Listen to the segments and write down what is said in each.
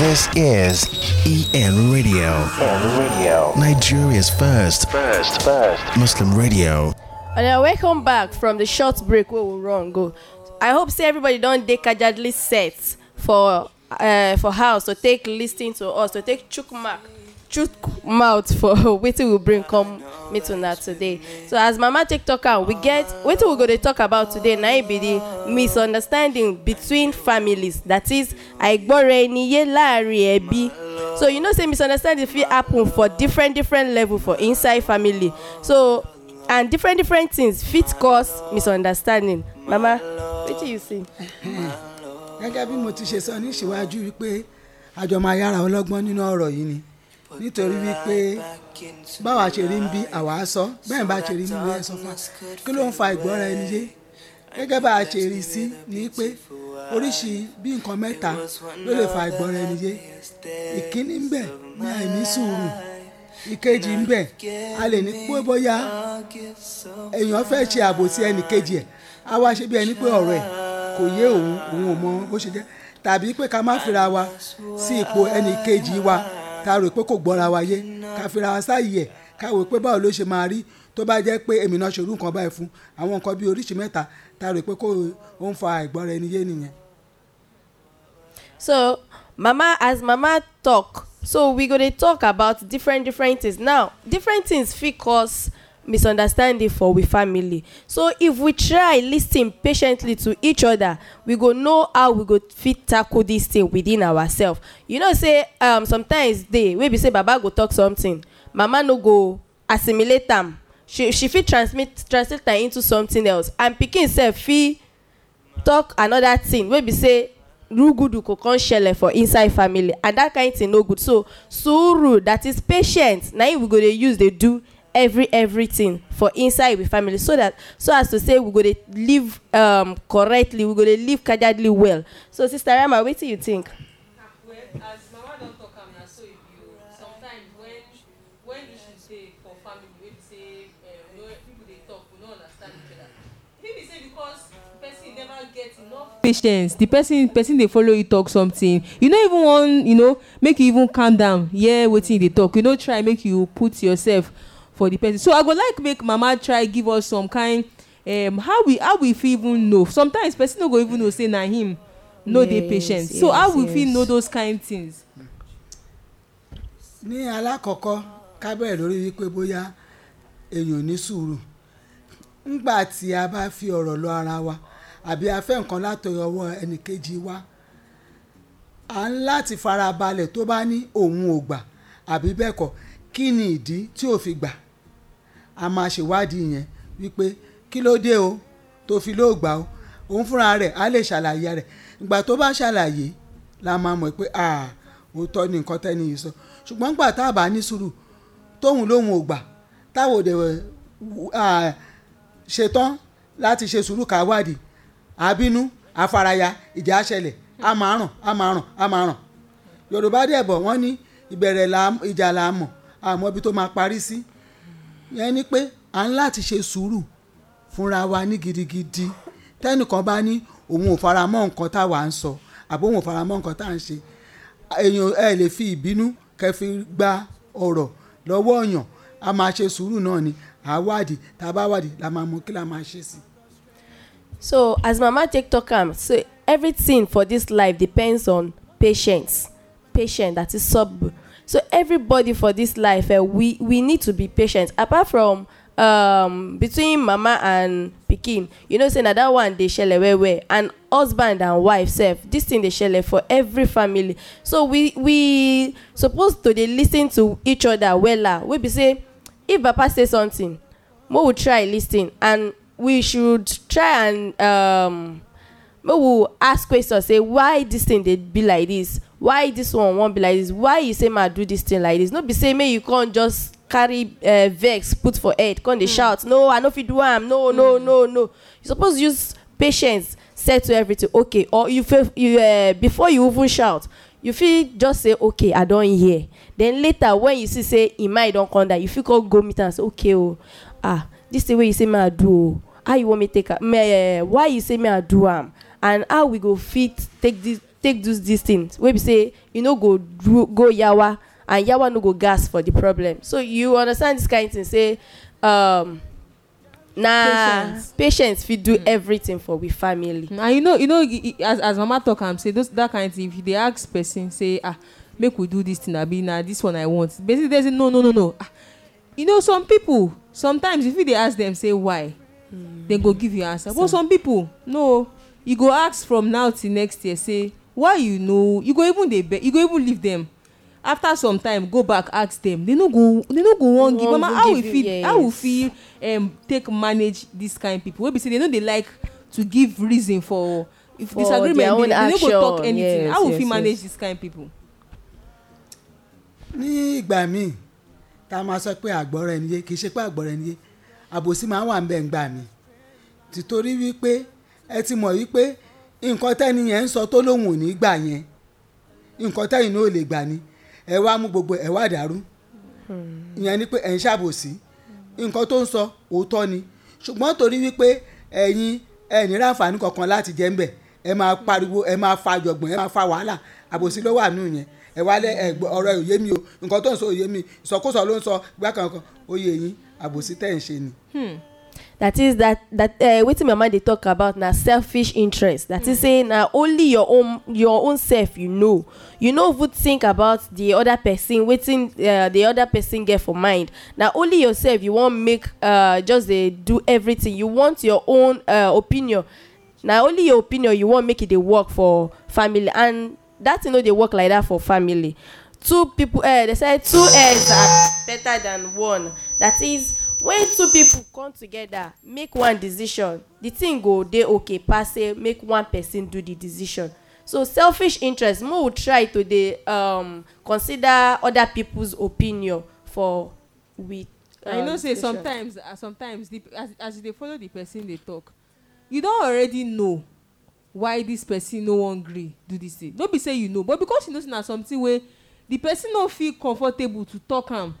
This is EN Radio. EN Radio. Nigeria's first. First, first. Muslim radio. And I welcome back from the short break where we run go. I hope say everybody don't decadently set for uh, for house to so take listening to us to so take Mark. chook mouth for wetin we bring come meet una today so as mama take talk am we get wetin we go dey talk about today na im e be the misunderstanding between families that is àìgbọ́ra ẹni yé láàrin ẹbí so you know say misunderstanding fit happen for different different level for inside family so and different different things fit cause misunderstanding mama wetin you see. gẹ́gẹ́ bí mo ti ṣe sọ ní ìṣíwájú wípé àjọmọ̀ ayára ọlọ́gbọ́n nínú ọ̀rọ̀ yìí ni nítorí wípé báwa ṣe rí ń bí àwa sọ bẹ́ẹ̀ bá ṣe rí ń bí fún wa kí ló ń fa ìgbọ́ra ẹni yé gẹ́gẹ́ bá a ṣe rí sí ni pé oríṣi bí fa ìgbọ́ra ẹni yé ìkíní ń bẹ ní àìní sùúrù ìkejì ń a lè ní pé bóyá èèyàn fẹ́ ṣe àbòsí ẹnì kejì ẹ̀ á wá ṣe bí ẹni pé ọ̀rọ̀ ẹ̀ mọ bó ṣe jẹ́ tàbí pé ká wa sí ipò ẹnì wa. ká rò pé kò gbọ́ra wa ká fira wa sáyẹ̀ ká wò pé báwo ló ṣe máa rí tó bá jẹ́ pé èmi náà ṣerú nǹkan báyìí fún àwọn nǹkan bíi oríṣi mẹ́ta tá rò pé kò ó ń fa àìgbọ́ra ẹni yé nìyẹn. so mama as mama talk so we go dey talk about different different things now different things fit cause misunderstanding for we family so if we try lis ten patiently to each other we go know how we go fit tackle this thing within ourselves you know say um, sometimes dey wey be say baba go talk something mama no go assimilate am she she fit transmit translate am into something else and pikin sef fit talk another thing wey be say rugudu go come ṣẹlẹ̀ for inside family and that kind thing no good so sùúrù that is patience na im we go dey use dey do every everything for inside we family so that so as to say we go dey live um, correctly we go dey live cardinally well so sister rama wetin you think. well as mama don talk so e be sometimes when when issues dey for family wey be say um, people dey talk we no understand each other e be say because person never get enough patience the person person dey follow you talk something you no even wan you know make you even calm down hear yeah, wetin you dey talk you no try make you put yourself for the person so i go like make mama try give us some kind um, how we how we fit even know sometimes person no go even know say na him no yes, dey patient yes, so how yes. we fit know those kind things. ní alákọ̀ọ́kọ́ ká lórí wípé bóyá èèyàn ní sùúrù ńgbà tí a bá fi ọ̀rọ̀ lọ ara wa àbí a fẹ́ nǹkan látọ̀yọ̀ ọwọ́ ẹnìkejì wa à ń láti farabalẹ̀ tó bá ní òun ò gbà àbí bẹ́ẹ̀ kọ́ kí ni ìdí tí ò fi gbà a máa ṣèwádìí yẹn wípé kí ló dé o tó fi lóògbà o òun fúnra rẹ̀ á lè ṣàlàyé rẹ̀ ìgbà tó bá ṣàlàyé la máa mọ̀ pé ah òótọ́ ni nǹkan tẹ́ni yìí sọ ṣùgbọ́n gbà tá a bá ní sùúrù tóun lóun ò gbà táwọn òde ṣetán láti ṣe sùúrù káwádìí àbínú àfaraya ìjà ṣẹlẹ̀ a máa ràn a máa ràn a máa ràn yorùbá dẹ̀ bọ̀ wọ́n ní ìbẹ̀rẹ̀ ìjà là á mọ̀ àmọ́ ibi tó máa parí sí. Si yẹn ni pé à ń láti ṣe sùúrù fúnra wa ní gidigidi tẹ́nìkan bá ní òun ò fara mọ́ nǹkan táwa ń sọ àbí òun ò fara mọ́ nǹkan tá à ń ṣe èèyàn ẹ lè fi ìbínú kẹfì gba ọ̀rọ̀ lọ́wọ́ ọ̀yàn a máa ṣe sùúrù náà ni àwádìí tá a bá wádìí la máa mọ kí la máa ṣe sí. so as mama take talk am so everything for this life depends on patience patience that is sub so everybody for this life uh, we we need to be patient apart from um, between mama and pikin you know say na that one dey shele well well and husband and wife sef this thing dey shele for every family so we we suppose to dey lis ten to each other wella wey be say if papa say something mo we try lis ten and we should try and um, We will ask questions. say why this thing dey be like this? why this one wan be like this? why you say ma do this thing like this? no be say make you come just carry uh, vex put for head come dey mm. shout no i no fit do am no no mm. no no you suppose use patience settle everything okay or you fit you uh, before you even shout you fit just say okay i don hear then later when you see say im mind don come down you fit come go meet am say okay o oh, ah this thing wey you say make i do o oh, how you want me take am uh, why you say make i do am and how we go fit take this take do these things wey be say you no go go yawa and yawa no go gas for the problem so you understand this kind of thing say um, na patience, patience fit do mm. everything for we family. Mm. and you know you know as as mama talk am say those that kind of thing if you dey ask person say ah make we do this thing abi na this one i want basically they say no no no no ah you know some people sometimes if you dey ask them say why mm. dem go give you answer so, but some people no you go ask from now till next year say why you no you go even dey beg you go even leave dem after some time go back ask dem they no go they no go wan give mama how we fit yes. how we fit um, take manage this kind people wey be say they no dey like to give reason for if for disagreement dey they no go talk anything yes, how we yes, fit manage yes. this kind people. ní ìgbà míì tá a máa sọ pé àgbọ̀rọ̀ ẹni yé kì í ṣe pé àgbọ̀rọ̀ ẹni yé àbòsí máa ń wà ń bẹ̀ ń gbà mí tìtorí wípé ẹ ti mọ̀ wípé nǹkan tẹ́ni yẹn ń sọ tó lóun ò ní gbà yẹn nǹkan tẹ́yìn náà ò lè gbà ni ẹ wá mú gbogbo ẹ wá dàrú hmm. ìyẹn ni pé ẹ̀ ń ṣàbòsí nǹkan tó ń sọ òótọ́ ni ṣùgbọ́n torí wípé ẹ̀yin ẹ̀ ní ráǹfààní kankan láti jẹ́ ń bẹ̀ ẹ máa pariwo ẹ máa fa àjọ̀gbọ̀n ẹ máa fa wàhálà àbòsí ló wà nù yẹn ẹ wá lẹ ẹgbẹ ọ̀rọ̀ òye mi o nǹkan tó ń sọ òye mi ìsọkúsọ ló ń sọ gbákan kan òye yín àbòsí tẹ̀ ń ṣe ni. Hmm that is that that uh, wetin my mind dey talk about na selfish interest that mm. is say na only your own your own self you know you no even think about the other person wetin uh, the other person get for mind na only yourself you wan make uh, just dey do everything you want your own uh, opinion na only your opinion you wan make e dey work for family and that thing no dey work like that for family two people uh, they say two heads are better than one that is when two people come together make one decision the thing go dey okay pass say make one person do the decision so selfish interest mo will try to dey um, consider other people's opinion for we. Um, i know um, say decision. sometimes uh, sometimes the, as, as you dey follow the person dey talk you don already know why this person no wan gree do this thing no be say you know but because you know say na something wey the person no feel comfortable to talk am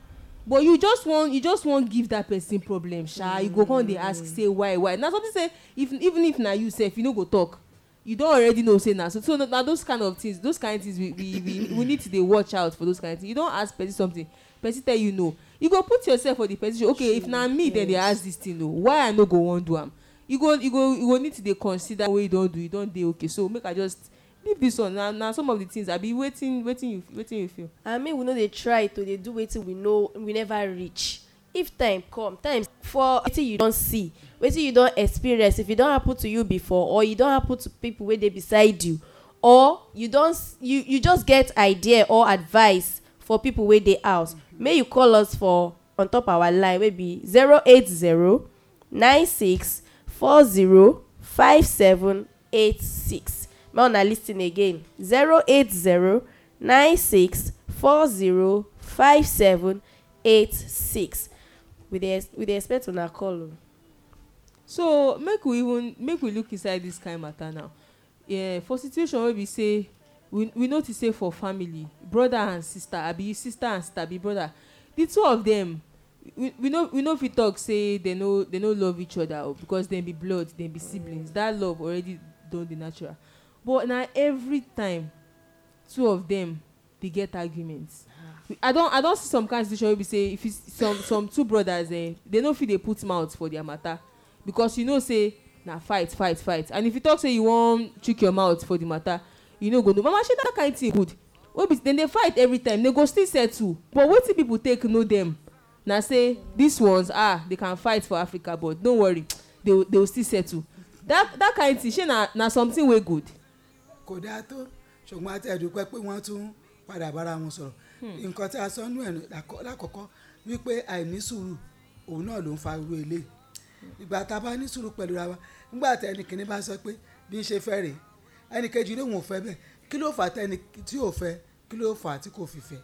but you just wan you just wan give that person problem sha mm. you go come dey ask mm. say why why na something say if even if na you sef you no go talk you don already know say na so so na those kind of things those kind of things we we we, we need to dey watch out for those kind of things you don ask person something person tell you no you go put yourself for the person okay if na me yes. dem dey ask this thing o why i no go wan do am you go you go you go need to dey consider wey you don do you don dey okay so make i just leave this one na na some of the things abi wetin wetin you wetin you feel. i mean we no dey try to dey do wetin we no we never reach if time come time for wetin you don see wetin you don experience if e don happen to you before or e don happen to people wey dey beside you or you don you you just get idea or advice for people wey dey house May you call us for on top our line wey be zero eight zero nine six four zero five seven eight six make una lis ten again zero eight zero nine six four zero five seven eight six we dey we dey expect una call o. Oh. so make we even make we look inside this kind matter now yeah, for situation wey be say we we notice say for family brother and sister abi sister and sister abi brother the two of them we we no we no fit talk say they no they no love each other o oh, because dem be blood dem be siblings that love already don dey natural but na every time two of them dey get argument ah. i don i don see some kind situation wey be say if some some two brothers eh they no fit dey put mouth for their matter because you know say na fight fight fight and if you talk say you wan chook your mouth for the matter you no go know mama shey that kind thing good wey be dem dey fight every time dem go still settle but wetin people take know dem na say these ones ah they can fight for africa but don't worry they they will still settle that that kind thing shey na na something wey good kò dáa tó ṣùgbọ́n àti ẹ̀dùpẹ́ pé wọ́n tún padà bára wọn sọ̀rọ̀ hmm. nǹkan tí a sọ nú ẹ̀nu lákọ̀ọ́kọ́ wípé àìní sùúrù òun náà ló ń fa irú eléyìí ìgbà tá a bá ní sùúrù pẹ̀lú ra wa nígbà tí ẹnìkìnní bá sọ pé bí ń ṣe fẹ́ rèé ẹnìkejì lóun ò fẹ́ bẹ́ẹ̀ kí ló fà tẹ́ni tí ò fẹ́ kí ló fà tí kò fi fẹ́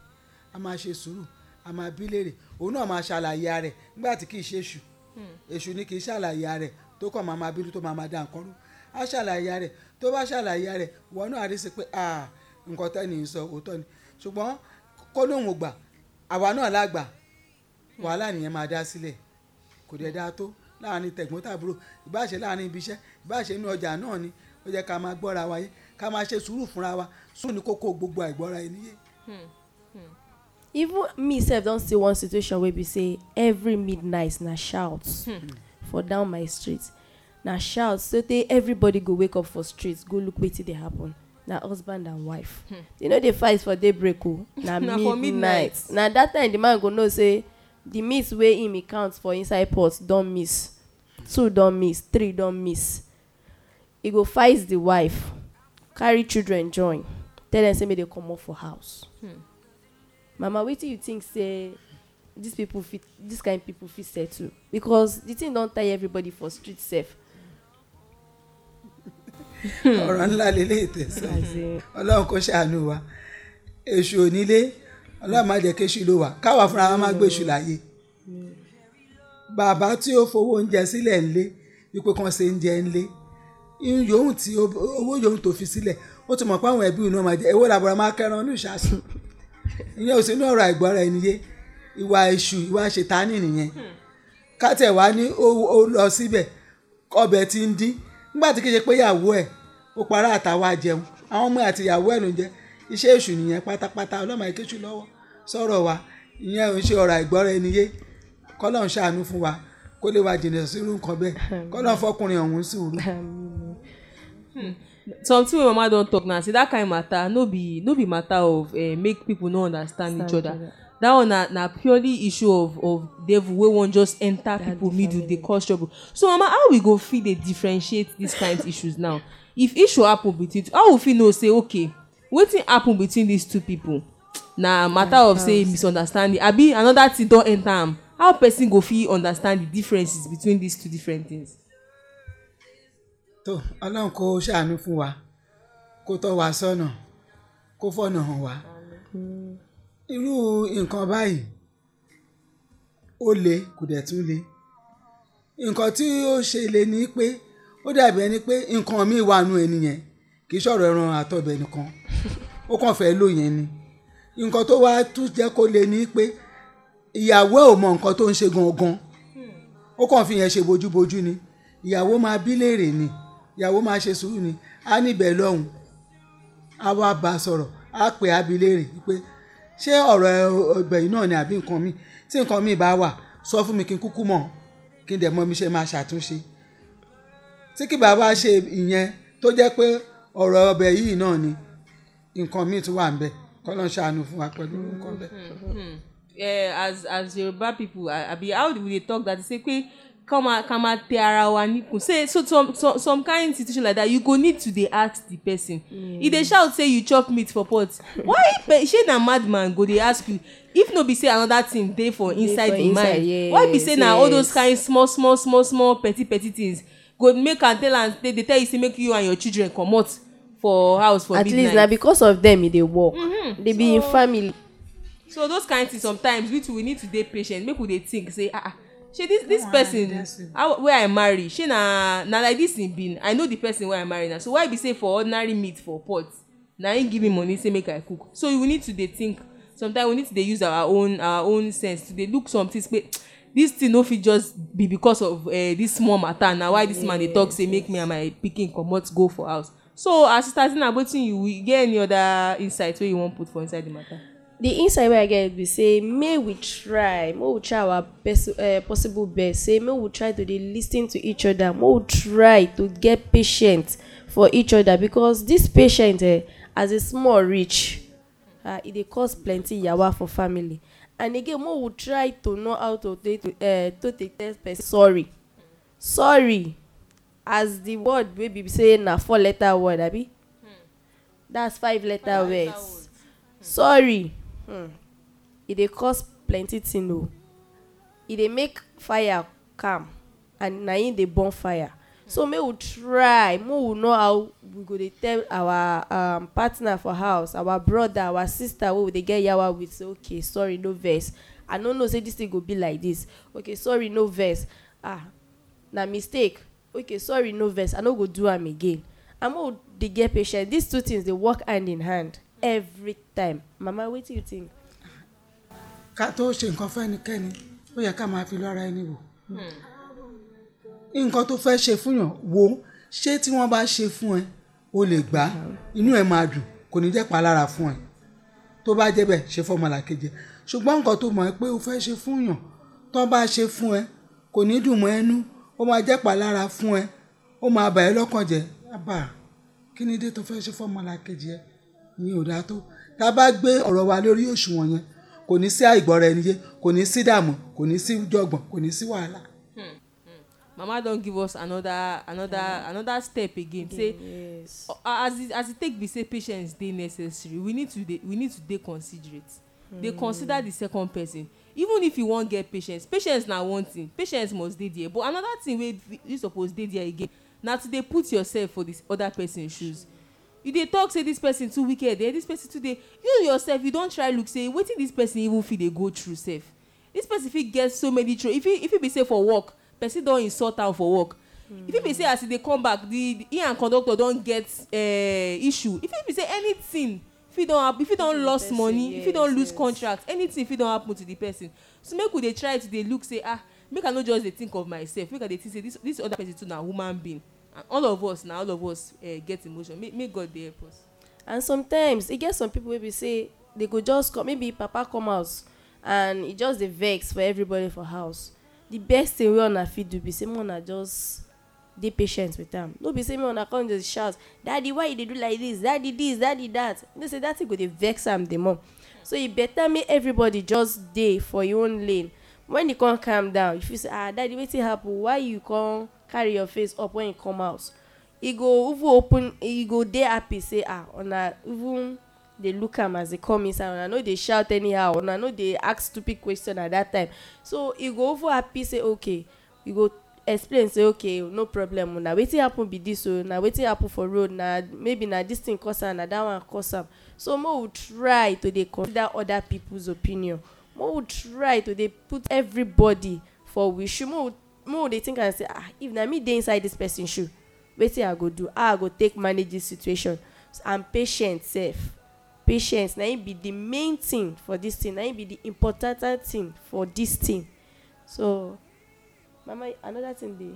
a máa ṣe sùúrù a máa bí léèrè òun náà máa ṣàlàyé rẹ̀ nígbà tí kì í ṣe èṣù hmm. èṣù ni kì í ṣàlàyé rẹ̀ tó kàn máa máa bínú tó máa máa dá nǹkan rú á ṣàlàyé rẹ̀ tó bá ṣàlàyé rẹ̀ wọn náà rí sí pé nǹkan tẹ́ni sọ òótọ́ ni ṣùgbọ́n kó lóun gbà àwa náà lágbà wàhálà nìyẹn máa dá sílẹ̀ kò dẹ̀ dáa tó láàrin tẹ̀gbọ́n ìbáṣe láàrin ibi ìbáṣe inú ọjà náà ni ó yẹ ká máa gbọ́ra wa yé ká máa ṣe sùúrù fúnra wa sùn ní kókó gbogbo àìgbọ́ra ẹni yé. Hmm, hmm. even me sef don see one situation wey be say every midnight na shout hmm. for down my street na shout so sotey everybody go wake up for street go look wetin dey happen na husband and wife hmm. they no dey fight for daybreak o oh. na midnight na that time the man go know say the meat wey him e count for inside pot don miss two don miss three don miss e go fight the wife carry children join tell dem say make dem comot for house hmm. mama wetin you think say these people fit this kind people fit settle because the thing don tie everybody for street sef Hmm. ọ̀rọ̀ ńlá lélẹ́ ìtẹ̀sán ọlọ́run kò ṣàánú wa èṣù onílé ọlọ́run má jẹ́ kéṣù ló wà káwa fúnra wa má gbèṣù láàyè bàbá tí ó fowó oúnjẹ sílẹ̀ ńlé wípé kan ṣe oúnjẹ ńlé yòówù tí owó yòówù tó fi sílẹ̀ ó ti mọ̀ pé àwọn ẹbí ìnáwó máa jẹ ewé làbọ̀rọ̀ máa kẹran ní ìṣàṣù ìyẹn ò ọ̀rọ̀ àìgbọ́ra ẹni yé ìwà èṣù ìwà ṣètánì nìyẹn hmm. kátẹ̀ wá ní ó lọ síbẹ̀ ọbẹ̀ ti ń dín nígbà tí kì í ẹ̀ ó para àtàwọn àjẹun àwọn ọmọ àtìyàwó ẹ̀ ló ń jẹ iṣẹ́ èṣù nìyẹn pátápátá ọlọ́mọ ìkéṣù lọ́wọ́ sọ̀rọ̀ wa ìyẹn ò ń ṣe ọ̀rọ̀ àìgbọ́ra ẹni yé kọ́lọ̀ ń ṣàánú fún wa kó lè wà jìnnà sírú nǹkan bẹ́ẹ̀ kọ́lọ̀ fọkùnrin ọ̀hún sùúrù. something wey mama don talk na say that kind of matter no be no be matter of uh, make people no understand each other that one na na purely issue of of devil wey wan just enter people middle dey cause trouble so mama how we go fit dey differentiate these kind issues now if issue happen between how we fit know say okay wetin happen between these two people na matter of say misunderstanding abi another thing don enter am how person go fit understand the differences between these two different things. tó ọlọ́run kó ṣàánú fún wa kó tọ́ wa sọ́nà kó fọ̀nà hàn wá irú nǹkan báyìí ó le kò dẹ̀ tún le nǹkan tí ó ṣe le ni pé ó dàbí ẹni pé nǹkan mi wà nù ẹni yẹn kì í sọ̀rọ̀ ẹran àtọ̀bẹ̀ nìkan ó kàn fẹ́ lò yẹn ni nǹkan tó wá tún jẹ́ kó lè ní pé ìyàwó ò mọ nǹkan tó ń ṣe gangan ó kàn fi yẹn ṣe bójúbójú ni ìyàwó máa bí léèrè ni ìyàwó máa ṣe sùúrù ni á níbẹ̀ lọ́hùn á wá bá a sọ̀rọ̀ á pè á bí léèrè pé ṣé ọ̀rọ̀ ẹgbẹ̀yìn náà ni àbí nǹkan mi tí nǹkan mi bá wà sọ fún mi kí n kúkú mọ̀ kí n dẹ̀ mọ̀ mi ṣe máa ṣàtúnṣe tí kì bá ṣe ìyẹn tó jẹ́ pé ọ̀rọ̀ ọbẹ̀ yìí náà ni nǹkan míì tún wà ń bẹ̀ kọ́lọ́n fún wa pẹ̀lú nǹkan bẹ́ẹ̀. Hmm, hmm, hmm. Eh, as as Yoruba people abi how we dey talk that say pé ká máa ká máa tẹ ara wa níkùn say so some some some kind situation like that you go need to dey ask the person mm. e dey shout say you chop meat for pot why shey na madman go dey ask you if no be say another thing dey for inside the mind yeah, why be say yeah, na all those kind small small small small petty petty things go make am tell am dey dey tell you say make you and your children comot for house for at midnight. at least na because of them e dey work. Mm -hmm. dey so, be in family. so those kind things sometimes we too we need to dey patient make we dey think say ah ah shey this this person how wey i marry shey na na like this e bin i know the person wey i marry na so why be say for ordinary meat for pot na him give me money say make i cook so we need to dey think sometimes we need to dey use our own our own sense to dey look some things pe this thing no fit just be because of uh, this small matter na why this yeah. man dey talk say make me and my pikin comot go for house so as sister tina wetin you you get any other insight wey you wan put for inside the matter. the insight wey i get be say may we try may we try our best uh, possible best say may we try to dey lis ten to each other may we try to get patient for each other because this patient eh, as a small reach uh, e dey cause plenty yawa for family and again mo would try to know how to take to, uh, eh, to take tell person sorry sorry as the word wey be say na four letter word abi hmm. that's five letter five words letter words. hmm. sorry hmm. e dey cause plenty thing o e dey make fire calm and na im dey burn fire so make we try make we know how we go dey tell our um, partner for house our brother our sister wey we dey get yawa with say okay sorry no vex i no know say this thing go be like this okay sorry no vex ah na mistake okay sorry no vex i no go do am again and make we dey get patience these two things dey work hand in hand every time mama wetin you think. ká tó ṣe nǹkan fún ẹnikẹ́ni ó yẹ ká máa fi lọ́ra ẹni wò. Hmm nǹkan tó fẹ́ ṣe fún yàn wo ṣé tí wọ́n bá ṣe fún ẹ o lè gbà á inú ẹ máa dùn kò ní jẹ́ palára fún ẹ tó bá jẹ́ bẹ́ẹ̀ ṣe fọ́mọlà kejì ṣùgbọ́n nǹkan tó mọ̀ ẹ́ pé o fẹ́ ṣe fún yàn tó bá ṣe fún ẹ kò ní dùn mọ́ ẹnu ó máa jẹ́ palára fún ẹ ó máa bà ẹ́ lọ́kàn jẹ́ àbá kí ni dé tó fẹ́ ṣe fọ́mọlà kejì ẹ ní òdà tó tá a bá gbé ọ̀rọ̀ wa lórí òṣùwọ̀n yẹn kò ní sí àìgbọ́ra ẹni yé kò ní sí dààmú kò ní sí jọ̀gbọ̀n kò ní sí wàhálà mama don give us another another yeah. another step again say yes. Uh, as it as it take be say patience dey necessary we need to dey we need to dey considerate mm. dey hmm. consider the second person even if you wan get patience patience na one thing patience must dey there but another thing wey you suppose dey there again na to dey put yourself for this other person shoes you dey talk say this person too wicked eh this person too dey you yourself you don try look say wetin this person even fit dey go through sef this person fit get so many trouble if e if e be say for work person don insult am for work mm. if e be say as e dey come back the he and conductor don get uh, issue if e be say anything fit don happen if e don lost person, money e yes, if e don lose yes. contract anything fit don happen to the person so make we dey try to dey look say ah make i no just dey think of myself make i dey think say this this other person too na human being and all of us na all of us uh, get emotion May make god dey help us. and sometimes e get some people wey be say they go just come maybe papa come house and e just dey vex for everybody for house the best thing wey una fit do be say make una just dey patient with am no be say make una come just shout daddy why you dey do like this daddy this daddy that you know say that thing go dey vex am the more so e better make everybody just dey for your own lane when e come calm down you feel say ah daddy wetin happen why you come carry your face up when you come out e go even open e go dey happy say ah una even dey look am as e come inside una no dey shout anyhow una no dey ask stupid question at that time so e go over happy say okay you go explain say okay no problem una wetin happen be this o oh, na wetin happen for road na maybe na this thing cause am na that one cause am so make we try to dey consider other people's opinion make we try to dey put everybody for we shoe make we make we dey think and say ah if na me dey inside this person shoe wetin i go do how i go take manage this situation I'm patient sef patience na im be the main thing for this thing na im be the important thing for this thing so mama another thing dey.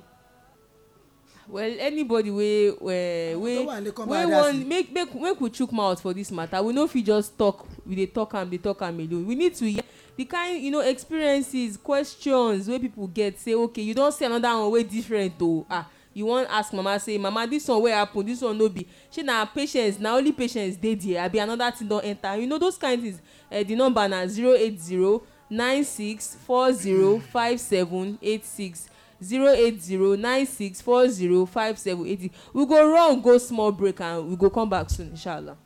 well anybody wey eh, wey wey wey wan make make make we chook mouth for this matter we no fit just talk we dey talk am dey talk am alone we need to hear the kind you know experiences questions wey people get say okay you don see another one wey different o ah you wan ask mama say mama this one wey happen this one no be shey na patience na only patience dey there abi another thing don enter you know those kind things uh, the number na zero eight zero nine six four zero five seven eight six zero eight zero nine six four zero five seven eight we go run go small break and we go come back soon inshallah.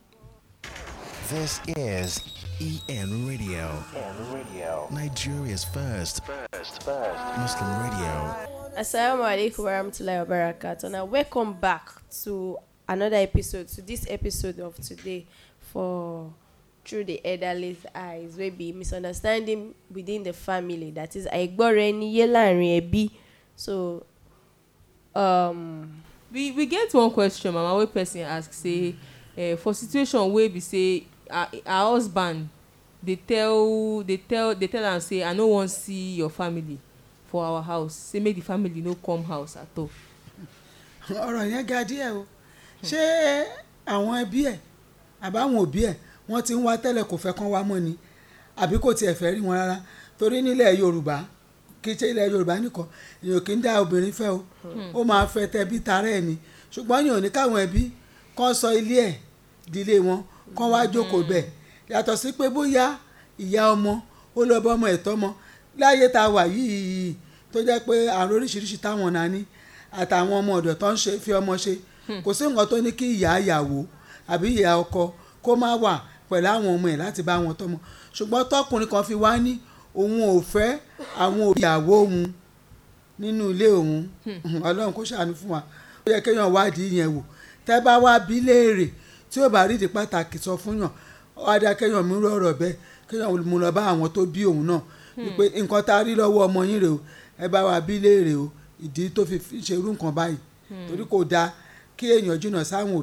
this is EN Radio. EN Radio. Nigeria's first. First, first. Muslim Radio. Assalamu alaikum warahmatullahi wabarakatuh. Now, welcome back to another episode, to this episode of today for Through the Elderly's Eyes, where be misunderstanding within the family. That is, Aigboreni Yelanri Ebi. So, um, we, we get one question, Mama, where person asks, say, uh, for situation where we say her her husband dey tell dey tell dey tell am say i no wan see your family for our house say make the family no come house at all. ọ̀rọ̀ yẹn ga díẹ̀ o ṣé àwọn ẹbí ẹ̀ àbáwọn òbí ẹ̀ wọ́n ti ń wá tẹ́lẹ̀ kò fẹ́ kán wá mọ́ ni àbí kò tiẹ̀ fẹ́ rí wọn rárá torí nílẹ̀ yorùbá kì í ṣe ilẹ̀ yorùbá nìkan èèyàn kì í dá obìnrin fẹ́ o ó máa fẹ́ tẹbí tarẹ́ ẹ̀ ni ṣùgbọ́n èèyàn ní káwọn ẹbí kán sọ ilé ẹ̀ dílé wọn kán wá jókòó bẹ́ẹ̀ yàtọ̀ sí pé bóyá ìyá ọmọ ó lọ bá ọmọ ẹ̀tọ́ ọmọ láyé tá a wà yìí tó jẹ́ pé àrùn oríṣiríṣi táwọn náà ní àtàwọn ọmọ ọ̀dọ̀ tó ń fi ọmọ ṣe hmm. kò sí nǹkan tó ní kí ìyá ìyàwó àbí ìyá ọkọ kó má wà pẹ̀lú àwọn ọmọ ẹ̀ láti bá wọn tọ́mọ ṣùgbọ́n tọkùnrin kan fi wá ní òun ò fẹ́ àwọn òbí ìyàwó òun nínú ilé òun hmm. ọlọ́run kó ṣàánú fún wa ó yẹ kéèyàn wádìí yẹn wò tẹ́ bá wá bí léèrè tí ó bá di pàtàkì sọ fún yàn ọ̀dà kẹyàn mú ọ̀rọ̀ bẹ́ẹ̀ kẹyàn mú lọ bá àwọn tó bí òun náà hmm. wípé nǹkan tá a rí lọ́wọ́ ọmọ yín rèé o ẹ bá wa bí léèrè o ìdí tó fi ṣe irú nǹkan báyìí hmm. torí kò dáa kí èèyàn jìnnà sáwọn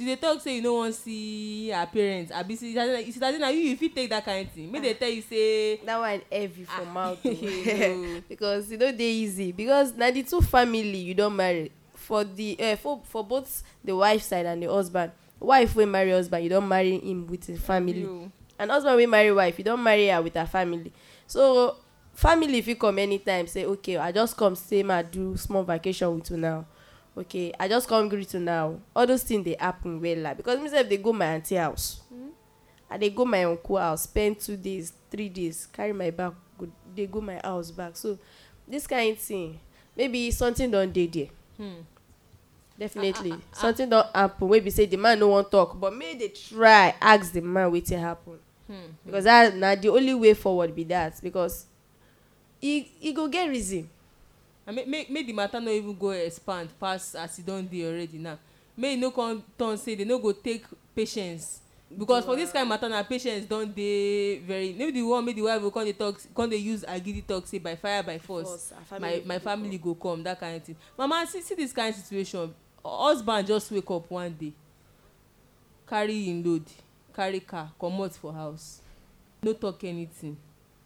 you dey talk say you no wan see her parents abi see sitazin na you you fit take that kind thing make they ah. tell you say. that one heavy for ah. mouth oh. o because e no dey easy because na the two family you don marry for the uh, for for both the wife side and the husband wife wey marry husband you don marry him with him family and husband wey marry wife you don marry her with her family so family fit come anytime say okay i just come stay ma do small vacation with una okay i just come greet you now all those things dey happen wella because me sef dey go my aunty house mm. i dey go my uncle house spend two days three days carry my bag go dey go my house back so this kind thing maybe something don dey there. Hmm. definitely ah, ah, ah, ah, something don happen wey be say the man no wan talk but may dey try ask the man wetin happen hmm, hmm, because that na the only way forward be that because e e go get reason make make the matter no even go expand pass as e don dey already now May e no come turn say they no go take patience because yeah. for this kind of matter na patience don dey very Maybe the one make the wife go come dey talk come dey use agidi talk say by fire by force, force my my family go come that kind of thing mama see see this kind of situation husband just wake up one day carry im load carry car comot for house no talk anything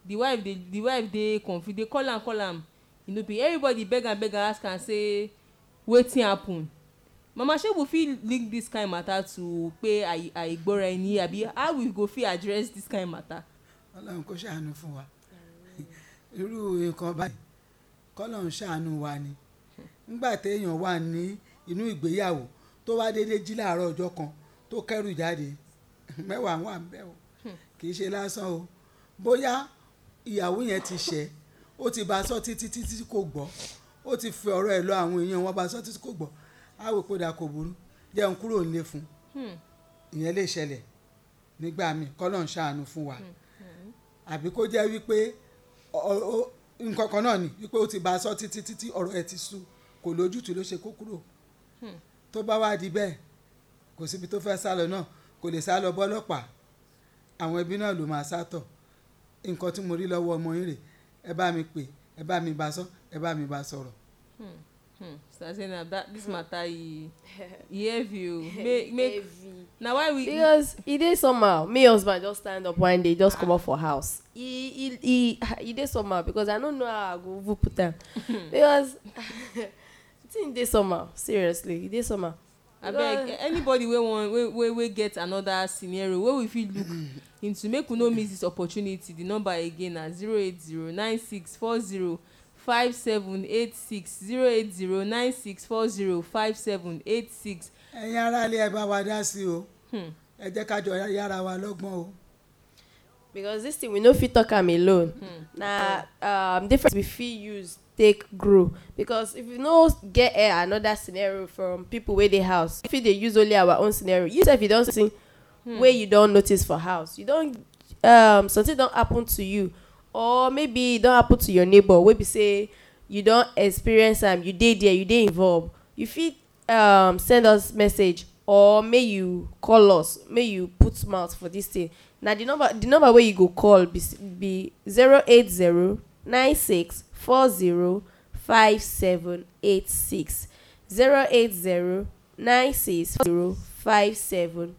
the wife dey the wife dey confused dey call am call am you know be everybody beg and beg and ask am say wetin happen mama shey we fit link this kind matter to pé àìgbọ́ra ẹni àbí how we go fit address this kind matter. ọlọ́run kó ṣàánú fún wa irú nǹkan báyìí kọ́lọ́run ṣàánú wa ni nígbà téèyàn wà ní inú ìgbéyàwó tó wá déédéé jí láàárọ̀ ọjọ́ kan tó kẹ́rù jáde mẹ́wàá wà ń bẹ̀ o kì í ṣe lásán o bóyá ìyàwó yẹn ti ṣẹ̀ ó ti bá a sọ títí títí kò gbọ́ ó ti fi ọ̀rọ̀ ẹ̀ lọ àwọn èèyàn wọn bá a sọ títí kò gbọ́ á wò pé dà kò burú jẹun kúrò nílé fún hmm. ìyẹn lè ṣẹlẹ̀ nígbà míì kọ́lọ̀ ń ṣàánú fún wa hmm. Hmm. àbí kó jẹ́ wípé nǹkan kan náà ni wípé ó ti bá a sọ títí títí ọ̀rọ̀ ẹ̀ ti sú kò lójútùú ló ṣe kó kúrò tó bá wá di bẹ́ẹ̀ kò síbi tó fẹ́ sá lọ náà kò lè sá lọ bọ́lọ́pàá àwọn ẹbí náà ló máa sá tọ̀ nǹkan tí mo rí lọ́wọ́ ọmọ yín rèé ẹ bá mi pè ẹ bá mi bá sọ ẹ bá mi bá sọ̀rọ̀. Hmm, hmm. Sister Zainab, that this hmm. matter e e heavy o oh. make make na why we. because e dey somehow me husband just stand up one day just comot ah. for house e e e e dey somehow because i no know how i go even put am because the thing dey somehow seriously e dey somehow. abeg anybody wey wan wey wey wey get another scenario wey we fit look into make we no miss this opportunity the number again na zero eight zero nine six four zero five seven eight six zero eight zero nine six four zero five seven eight six. ẹ̀yin aráalé ẹ bá wa dá sí o hmm. ẹ jẹ́ ká jọ yára wa lọ́gbọ́n o. because this thing we no fit talk am alone hmm. na um, different we fit use take grow because if you no get um, another scenario from people wey dey house we fit dey use only our own scenario you sef you don see hmm. wey you don notice for house you don um, something don happen to you or maybe e don happen to your neighbor wey be say you don experience am you dey there you dey involved you fit um, send us message or may you call us may you put mouth for this thing na the number the number wey you go call be be zero eight zero nine six four zero five seven eight six zero eight zero nine six four zero five seven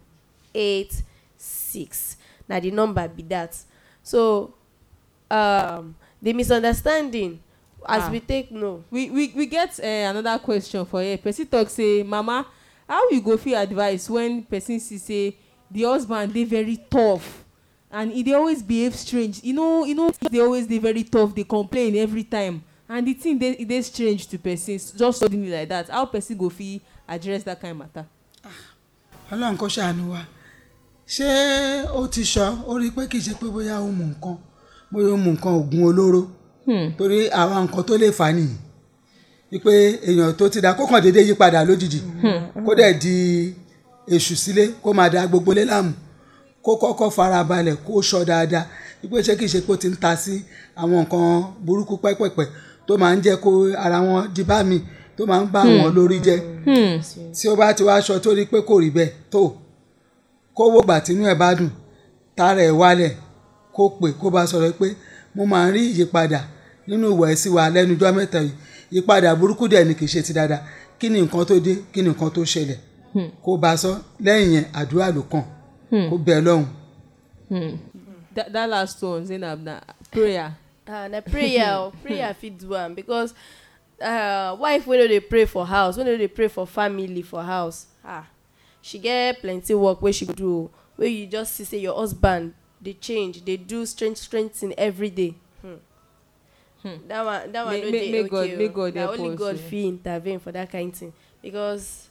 eight six na the number be that so um, the misunderstanding as ah. we take know. we we we get uh, another question for here person talk say mama how you go fit advice when person see say the husband dey very tough and e dey always behave strange you know you know dey always dey very tough dey complain every time and the thing dey e dey strange to person just suddenly like that how person go fit address that kind of matter. Hello, ah, kò ṣàánú ṣé ó ti sọ ó rí i pé kì í ṣe pé bóyá ó mu nǹkan bóyá ó mu nǹkan oògùn olóró hmm. torí àwọn nǹkan tó lè fà nìyí wípé èèyàn tó ti dá kó déédéé yí padà lójijì hmm. kó dẹ̀ di èṣù sílé kó máa da gbogbo lé láàmú kó kọ́kọ́ farabalẹ̀ kó sọ dáadáa wípé ṣé kìí ṣe pé ó ti ń ta sí àwọn nǹkan burúkú pẹ́pẹ̀pẹ́ tó máa ń jẹ́ kó ara wọn di bá mi tó máa ń bá hmm. wọn lórí jẹ́ tí ó bá ti wá aṣọ tó rí pé kò rí bẹ́ẹ̀ tó kó wò gbà tínú ẹ̀ bá dùn tára ẹ̀ wálẹ̀ kó pè kó bá sọ̀rọ̀ pé mo máa ń rí ìyípadà nínú ìwà ẹ̀sìn wa lẹ́nu ọjọ́ mẹ́ta yìí ìyípadà burúkú dẹ̀ ni kì í ṣe ti dáadáa kí ni nǹkan tó dé kí ni nǹkan tó ṣẹlẹ̀ hmm. kó bá sọ lẹ́yìn yẹn àdúrà ló kàn hmm. kó bẹ̀ lọ́hùn. Hmm. that last one Zainab na prayer. Uh, na prayer o prayer fit do am because uh, wife wey no dey pray for house wey no dey pray for family for house ah she get plenty work wey she do o wey you just see say your husband dey change dey do strange strange thing every day hmm. Hmm. that one that one no dey okay o na only god fit intervene for that kind thing because.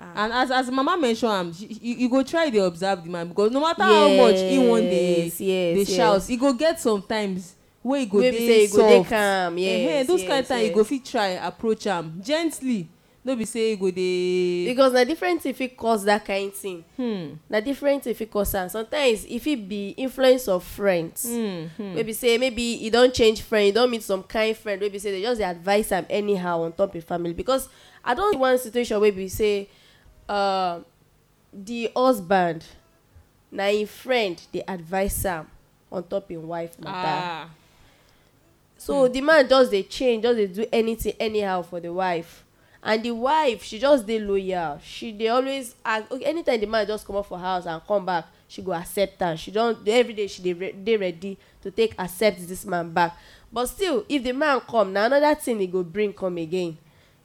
Ah. and as as mama mention am you go try dey observe the man because no matter yes, how much he wan dey yes, dey shout he go get sometimes wey he go dey soft wey be say he go yes those yes, kind yes. time you go fit try approach am gently no be say e go dey. because na different thing fit cause that kind thing. Hmm. na different thing fit cause am sometimes e fit be influence of friends. Hmm, hmm. wey say maybe e don change friend you don meet some kind friend wey be say they just dey advise am anyhow on top im e family because i don see one situation wey be say uh, the husband na im e friend dey advise am on top im e wife matter. Ah. so hmm. the man just dey change just dey do anything anyhow for the wife and the wife she just dey loyal she dey always ask okay anytime the man just comot for house and come back she go accept am she don everyday she dey re dey ready to take accept this man back but still if the man come na another thing he go bring come again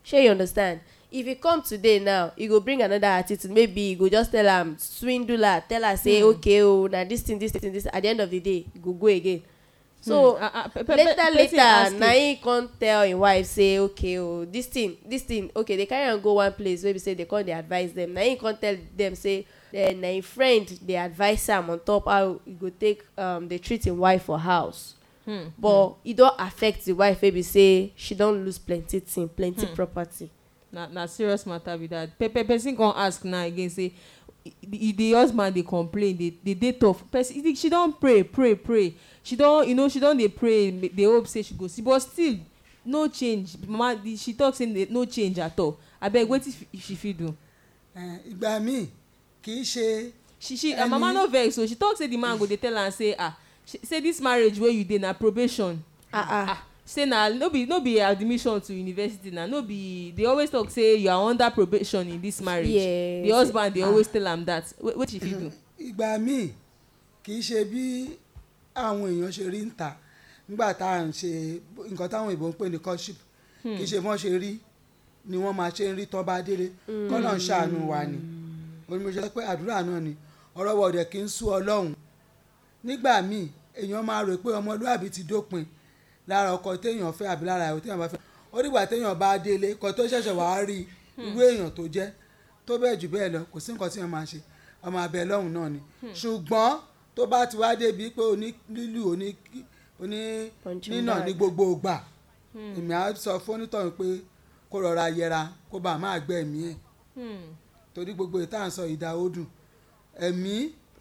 shey you understand if he come today now he go bring another attitude maybe he go just tell am swindle her tell her say mm. okay o oh, na this thing this thing this at the end of the day he go go again so hmm. ah, ah, later later na him come tell him wife say okay oh this thing this thing okay they carry am go one place wey be say they come dey advise them na him come tell them say eh, na him friend dey advise am on top how e go take um, dey treat him wife for house hmm. but hmm. e don affect the wife wey be say she don lose plenty thing plenty hmm. property. na na serious matter be that pe pe person come ask now again say e, e, the husband dey complain dey dey dey tough person she don pray pray pray she don you know she don dey pray dey hope say she go see but still no change mama she talk say no change at all abeg wetin she fit do. Eh, ìgbà mi kì í ṣe. she she her mama no vex So she talk say the man go dey tell am say ah say this marriage wey you dey na probation. Ah, ah ah. say na no be no be admission to university na no be They always talk say you are under probation in this marriage yes. the husband dey ah. always tell am that wetin she fit do. ìgbà mi kì í ṣe bí àwọn èèyàn ṣe rí ń ta nígbà tá à ń ṣe nǹkan táwọn ìbò ń pè ní courtship hmm. kì í ṣe bọ́n ṣe rí ni wọ́n máa ṣe ń rí tọ́ba délé hmm. kọ́nà ń ṣàánú wa ni onímọ̀ṣẹ́ sọ pé àdúrà náà ni ọ̀rọ̀ wọ̀dẹ̀ kì í sú ọlọ́run nígbà míì èèyàn máa rò pé ọmọlúàbí ti dópin lára ọkọ téèyàn fẹ́ àbí lára ìwé téèyàn bá fẹ́ ó dìgbà téèyàn bá délé kó tó ṣẹ̀ṣẹ̀ wàá rí hmm. irú èèyàn tó jẹ́ tó bẹ́ẹ̀ jù bẹ́ẹ̀ lọ kò sí nǹkan tí wọ́n máa ṣe ọmọ abẹ lọ́hùn náà ni ṣùgbọ́n tó bá ti wá débi pé oní lílù oní oní nínà ní gbogbo ìgbà hmm. èmi á sọ fónítọ̀hún pé kó rọra yẹra kó bá máa gbẹ ẹ̀mí ẹ̀ hmm. torí gbogbo ìta à ń sọ ìdá odùn ẹ̀mí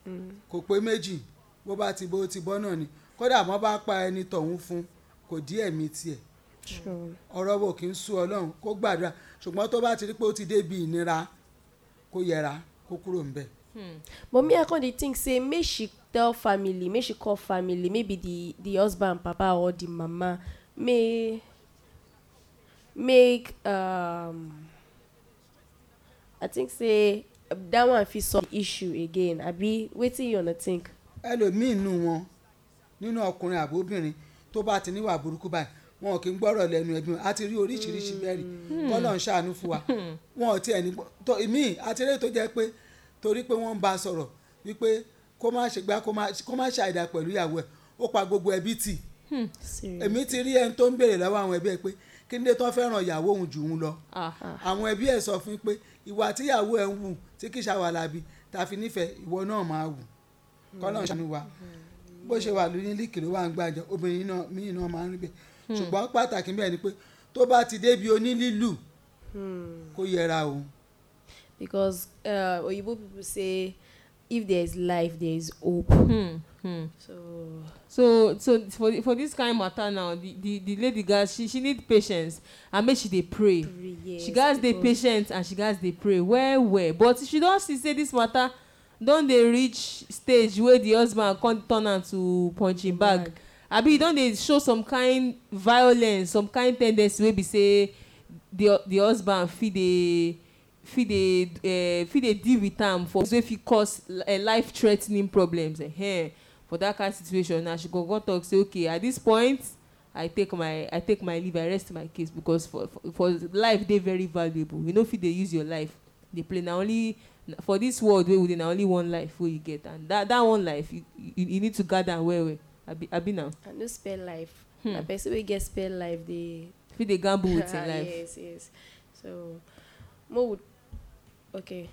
hmm. kò pé méjì bó bá ti bó ti bọ́ náà ni kódà mo bá pa ẹni tọ̀hún fún kò dí ẹ̀mí tiẹ̀ ọ̀rọ̀ wo kì í sú ọlọ́run kó gbàdúrà ṣùgbọ́n tó bá ti rí pé ó ti débi ìnira kó yẹra kó kúrò ńbẹ̀. But hmm. me, i come dey think say make she tell family make she call family maybe the the husband papa or the mama may make um, i think say that one fit solve the issue again abi wetin you una think. ẹlòmíín nù wọn nínú ọkùnrin àbóbìnrin tó bá ti níwà burúkú báyìí wọn kì í gbọ́rọ̀ lẹ́nu ẹbí wọn a ti rí oríṣiríṣi bẹ́ẹ̀rì hmm. kọ́lọ̀ ń ṣàánú fún wa hmm. wọn ò tiẹ̀ ní tó ìmíì àti eré tó jẹ́ pé torí pé wọ́n ń bá a sọ̀rọ̀ wípé kó má ṣe gbá kó má ṣe àìdá pẹ̀lú ìyàwó ẹ̀ ó pa gbogbo ẹbí tì hmm, èmi ti rí ẹni tó ń béèrè lọ́wọ́ àwọn ẹbí ẹ pé kí ni tó fẹ́ràn ìyàwó òun jù ú lọ àwọn ẹbí ẹ sọ fún pé ìwà tíyàwó ẹ ń wù tí kì í ṣàwàlábí tàfi nífẹ̀ẹ́ ìwọ náà máa wù kọ́lọ́n ṣàánú wa bó ṣe wà lórí líkì ló wà ń gbàjọ obìnrin míì náà máa ń rí hmm. ṣùgbọ́n pàtàkì bẹ́ẹ̀ ni pé tó bá ti débi onílílù hmm. kó yẹra o because uh, Oyibo people say if there is life, there is hope. Hmm. Hmm. So, so, so for for this kind of matter now, the, the, the lady guys she she need patience and make she dey pray. pray yes, she gats dey patient and she gats dey pray well well. But she don see say this matter don dey reach stage wey the husband come turn am to punching bag. abi e don dey show some kind violence some kind ten dency wey be say the the husband fit dey fit dey uh, eh, fit dey deal with am for ways wey fit cause uh, life threa ten ing problems uh, for that kind of situation na she go go talk say okay at this point i take my i take my leave i rest my case because for for, for life dey very valuable you no fit dey use your life dey play na only for this world wey we dey na only one life wey you get and that that one life you you, you need to guard am well well abi abi na. i no spend life hmm. na person wey get spend life dey. fit dey gamble with ah, im life. yes yes so mo would okay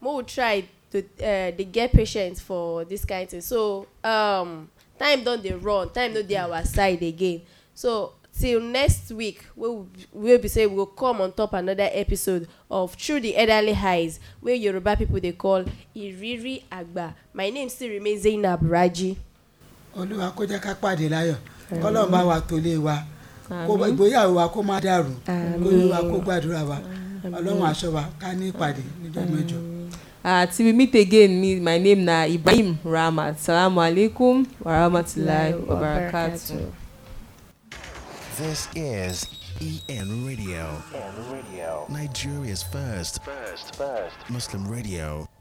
mo will try to uh, get patience for this kind of thing so um, time don dey run time no dey our side again so till next week wey we we'll be say we we'll go come on top another episode of through the elderly highs wey yoruba people dey call iriri agba my name still remain zainab raji. olúwa kó jẹ́ ká pàdé láyọ̀ kọ́lọ́ọ̀ bá wa tó lé wa kó ìgbéyàwó wa kó má dàrú kó olúwa kó gbàdúrà wa. Amen. ọlọ́run aṣọ ká ní ìpàdé níjọ́ mm. mẹ́jọ. Ah, till we meet again me, my name na Ibrahim Rahmat salamu alaikum wa rahmatulahi wa barakatuh. This is EN Radio. EN Radio. Nigeria's first, first, first Muslim radio.